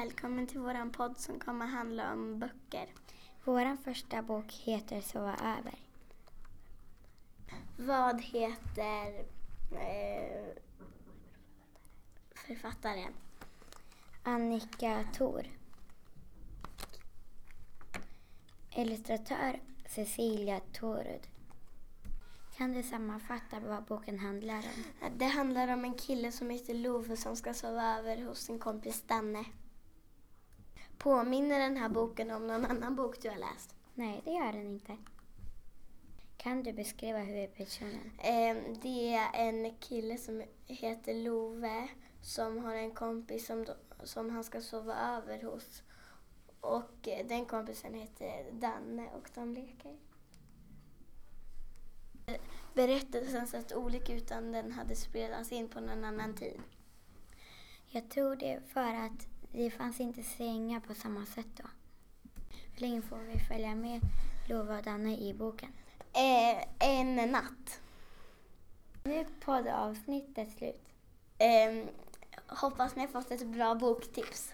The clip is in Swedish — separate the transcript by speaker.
Speaker 1: välkommen till våran podd som kommer handla om böcker.
Speaker 2: Vår första bok heter Sova över.
Speaker 1: Vad heter eh, författaren?
Speaker 2: Annika Thor. Illustratör Cecilia Torud. Kan du sammanfatta vad boken handlar om?
Speaker 1: Det handlar om en kille som heter Love som ska sova över hos sin kompis Danne. Påminner den här boken om någon annan bok du har läst?
Speaker 2: Nej, det gör den inte. Kan du beskriva huvudpersonen?
Speaker 1: Eh, det är en kille som heter Love som har en kompis som, som han ska sova över hos. Och eh, den kompisen heter Danne och de leker. Berättelsen sett olika ut än den hade spelats in på någon annan tid.
Speaker 2: Jag tror det är för att det fanns inte sängar på samma sätt då. Hur länge får vi följa med Lova och Danne i boken?
Speaker 1: Eh, en natt.
Speaker 2: Nu är poddavsnittet slut.
Speaker 1: Eh, hoppas ni har fått ett bra boktips.